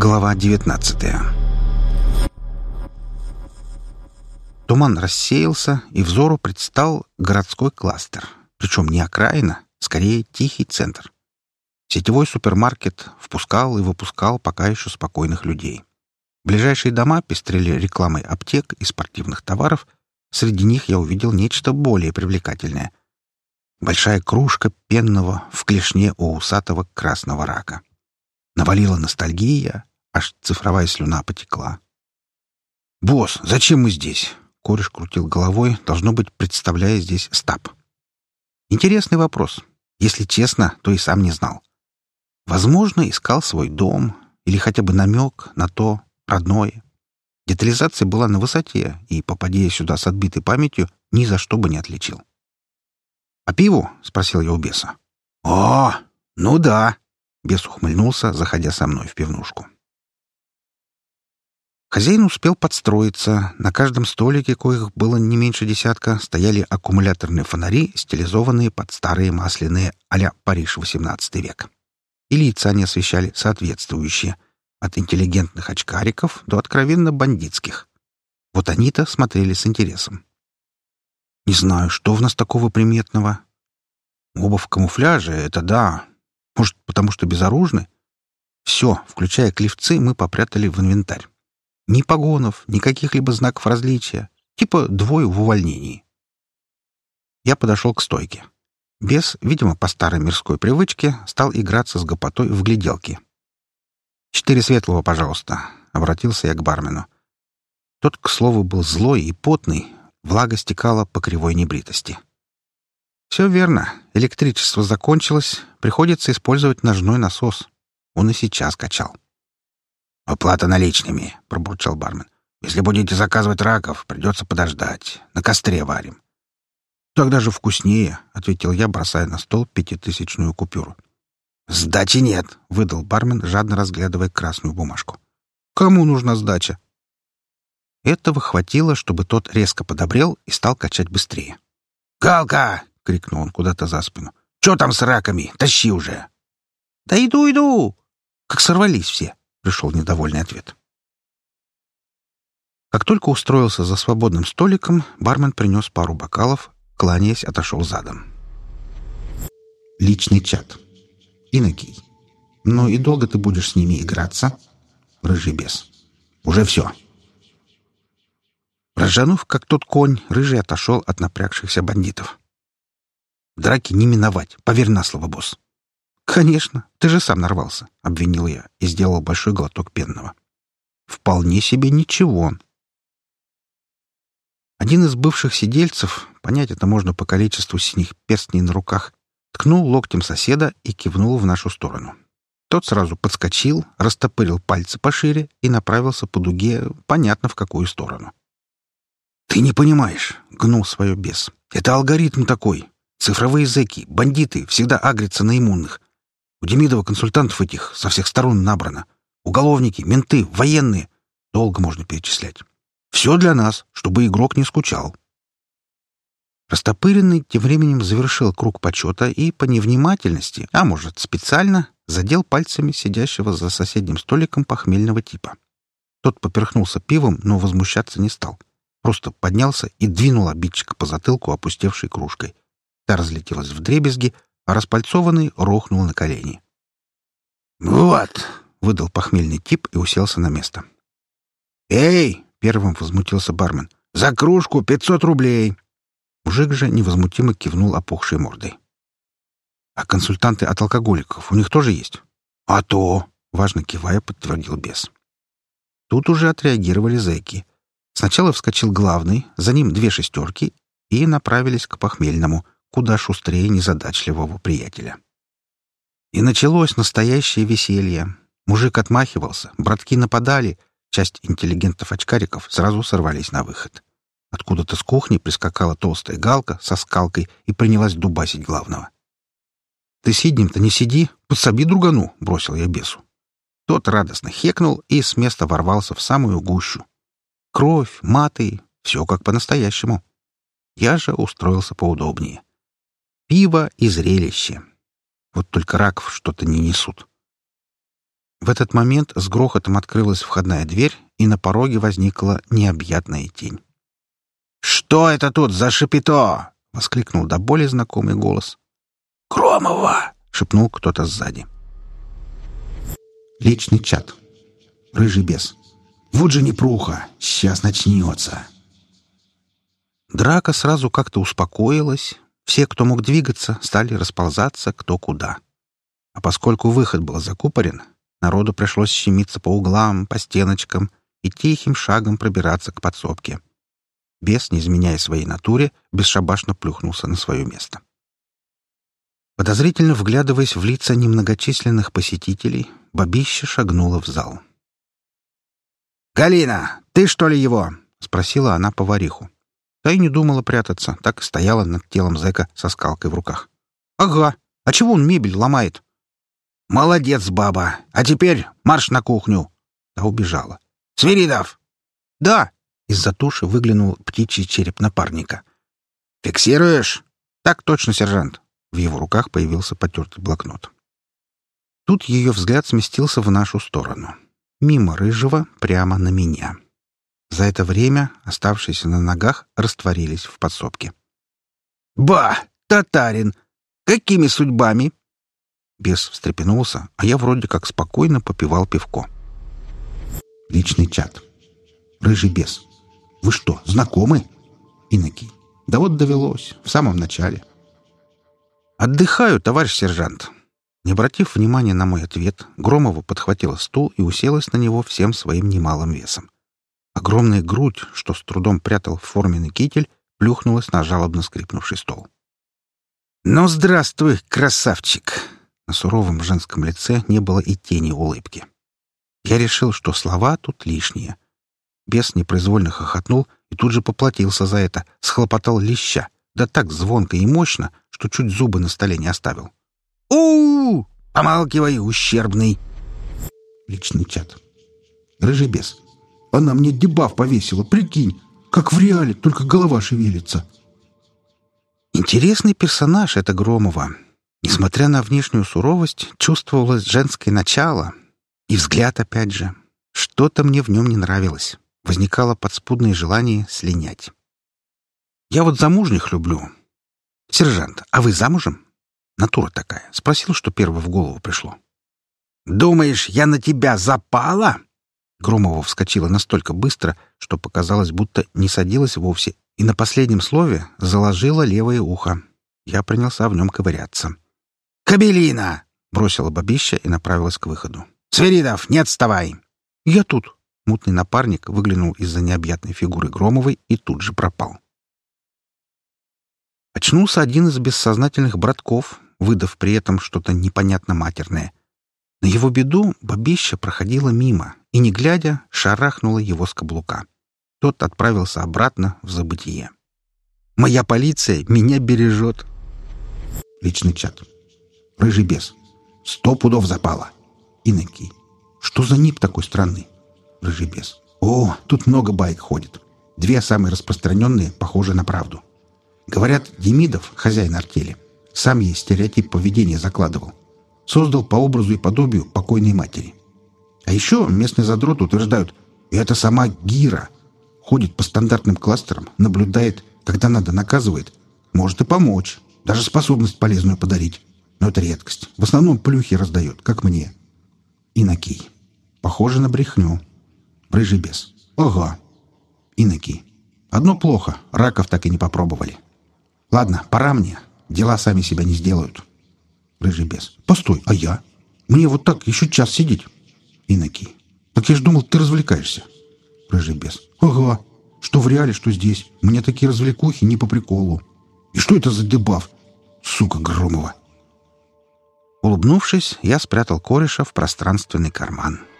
Глава 19 Туман рассеялся, и взору предстал городской кластер. Причем не окраина, скорее тихий центр. Сетевой супермаркет впускал и выпускал пока еще спокойных людей. Ближайшие дома пестрели рекламой аптек и спортивных товаров. Среди них я увидел нечто более привлекательное. Большая кружка пенного в клешне у усатого красного рака. Навалила ностальгия, аж цифровая слюна потекла. «Босс, зачем мы здесь?» Кореш крутил головой, должно быть, представляя здесь стаб. Интересный вопрос. Если честно, то и сам не знал. Возможно, искал свой дом или хотя бы намек на то, родное. Детализация была на высоте, и, попадя сюда с отбитой памятью, ни за что бы не отличил. «По пиву?» — спросил я у беса. «О, ну да!» — бес ухмыльнулся, заходя со мной в пивнушку. Хозяин успел подстроиться. На каждом столике, коих было не меньше десятка, стояли аккумуляторные фонари, стилизованные под старые масляные а-ля Париж XVIII век. И лица они освещали соответствующие, от интеллигентных очкариков до откровенно бандитских. Вот они-то смотрели с интересом. Не знаю, что в нас такого приметного. Оба в камуфляже — это да. Может, потому что безоружны? Все, включая клевцы, мы попрятали в инвентарь. Ни погонов, ни каких-либо знаков различия. Типа двое в увольнении. Я подошел к стойке. Бес, видимо, по старой мирской привычке, стал играться с гопотой в гляделки. «Четыре светлого, пожалуйста», — обратился я к бармену. Тот, к слову, был злой и потный, влага стекала по кривой небритости. «Все верно. Электричество закончилось, приходится использовать ножной насос. Он и сейчас качал». «Оплата наличными», — пробурчал бармен. «Если будете заказывать раков, придется подождать. На костре варим». «Тогда же вкуснее», — ответил я, бросая на стол пятитысячную купюру. «Сдачи нет», — выдал бармен, жадно разглядывая красную бумажку. «Кому нужна сдача?» Этого хватило, чтобы тот резко подобрел и стал качать быстрее. «Галка!» — крикнул он куда-то за спину. «Че там с раками? Тащи уже!» «Да иду, иду!» Как сорвались все пришел недовольный ответ. Как только устроился за свободным столиком, бармен принес пару бокалов, кланяясь, отошел задом. Личный чат. Инокий. Ну и долго ты будешь с ними играться? Рыжий бес. Уже все. Разжанув, как тот конь, Рыжий отошел от напрягшихся бандитов. Драки не миновать, поверь на слово, босс. «Конечно, ты же сам нарвался», — обвинил я и сделал большой глоток пенного. «Вполне себе ничего». Один из бывших сидельцев, понять это можно по количеству синих перстней на руках, ткнул локтем соседа и кивнул в нашу сторону. Тот сразу подскочил, растопырил пальцы пошире и направился по дуге, понятно в какую сторону. «Ты не понимаешь», — гнул свое бес. «Это алгоритм такой. Цифровые зэки, бандиты всегда агрятся на иммунных. У Демидова консультантов этих со всех сторон набрано. Уголовники, менты, военные. Долго можно перечислять. Все для нас, чтобы игрок не скучал. Растопыренный тем временем завершил круг почета и по невнимательности, а может специально, задел пальцами сидящего за соседним столиком похмельного типа. Тот поперхнулся пивом, но возмущаться не стал. Просто поднялся и двинул обидчика по затылку опустевшей кружкой. Та разлетелась в дребезги, а распальцованный рухнул на колени. «Вот!» — выдал похмельный тип и уселся на место. «Эй!» — первым возмутился бармен. «За кружку пятьсот рублей!» Мужик же невозмутимо кивнул опухшей мордой. «А консультанты от алкоголиков у них тоже есть?» «А то!» — важно кивая, подтвердил бес. Тут уже отреагировали зэки. Сначала вскочил главный, за ним две шестерки и направились к похмельному — куда шустрее незадачливого приятеля. И началось настоящее веселье. Мужик отмахивался, братки нападали, часть интеллигентов-очкариков сразу сорвались на выход. Откуда-то с кухни прискакала толстая галка со скалкой и принялась дубасить главного. «Ты сиднем-то не сиди, подсоби другану», — бросил я бесу. Тот радостно хекнул и с места ворвался в самую гущу. Кровь, маты — все как по-настоящему. Я же устроился поудобнее. Пиво и зрелище. Вот только раков что-то не несут. В этот момент с грохотом открылась входная дверь, и на пороге возникла необъятная тень. «Что это тут за шипито?» — воскликнул до боли знакомый голос. «Громова!» — шепнул кто-то сзади. Личный чат. Рыжий бес. «Вот же непруха! Сейчас начнется!» Драка сразу как-то успокоилась. Все, кто мог двигаться, стали расползаться кто куда. А поскольку выход был закупорен, народу пришлось щемиться по углам, по стеночкам и тихим шагом пробираться к подсобке. Бес, не изменяя своей натуре, бесшабашно плюхнулся на свое место. Подозрительно вглядываясь в лица немногочисленных посетителей, бабища шагнула в зал. «Галина, ты что ли его?» — спросила она повариху. Та и не думала прятаться, так и стояла над телом зэка со скалкой в руках. «Ага. А чего он мебель ломает?» «Молодец, баба! А теперь марш на кухню!» Та убежала. «Свиридов!» «Да!» Из-за туши выглянул птичий череп напарника. «Фиксируешь?» «Так точно, сержант». В его руках появился потертый блокнот. Тут ее взгляд сместился в нашу сторону. Мимо рыжего, прямо на меня. За это время оставшиеся на ногах растворились в подсобке. «Ба! Татарин! Какими судьбами?» Бес встрепенулся, а я вроде как спокойно попивал пивко. Личный чат. Рыжий бес. Вы что, знакомы? Иннокий. Да вот довелось, в самом начале. Отдыхаю, товарищ сержант. Не обратив внимания на мой ответ, Громова подхватила стул и уселась на него всем своим немалым весом. Огромная грудь, что с трудом прятал форменный китель, плюхнулась на жалобно скрипнувший стол. «Ну, здравствуй, красавчик!» На суровом женском лице не было и тени улыбки. Я решил, что слова тут лишние — Бес непроизвольно хохотнул и тут же поплатился за это, схлопотал леща, да так звонко и мощно, что чуть зубы на столе не оставил. у, -у! Помалкивай, ущербный!» Личный чат. «Рыжий бес. Она мне дебаф повесила, прикинь! Как в реале, только голова шевелится!» Интересный персонаж это Громова. Несмотря на внешнюю суровость, чувствовалось женское начало. И взгляд опять же. Что-то мне в нем не нравилось возникало подспудное желание слинять. «Я вот замужних люблю. Сержант, а вы замужем?» Натура такая. Спросил, что первое в голову пришло. «Думаешь, я на тебя запала?» Громова вскочила настолько быстро, что показалось, будто не садилась вовсе, и на последнем слове заложила левое ухо. Я принялся в нем ковыряться. «Кабелина!» — бросила бабища и направилась к выходу. «Свиридов, не отставай!» «Я тут!» Мутный напарник выглянул из-за необъятной фигуры Громовой и тут же пропал. Очнулся один из бессознательных братков, выдав при этом что-то непонятно матерное. На его беду бабища проходила мимо и, не глядя, шарахнула его с каблука. Тот отправился обратно в забытие. «Моя полиция меня бережет!» Личный чат. Рыжий бес. Сто пудов запало. Иннокий. Что за нип такой странный? Рыжий бес. О, тут много байк ходит. Две самые распространенные, похожие на правду. Говорят, Демидов, хозяин артели, сам ей стереотип поведения закладывал. Создал по образу и подобию покойной матери. А еще местные задроты утверждают, это сама Гира. Ходит по стандартным кластерам, наблюдает, когда надо наказывает. Может и помочь. Даже способность полезную подарить. Но это редкость. В основном плюхи раздает, как мне. Инокий. Похоже на брехню. Рыжий бес. Ого. Иноки. Одно плохо. Раков так и не попробовали. Ладно, пора мне. Дела сами себя не сделают. Рыжий бес. Постой, а я? Мне вот так еще час сидеть. Иноки. Так я ж думал, ты развлекаешься. Рыжий бес. Ага. Что в реале, что здесь. Мне такие развлекухи не по приколу. И что это за дебаф? Сука Громова. Улыбнувшись, я спрятал кореша в пространственный карман. —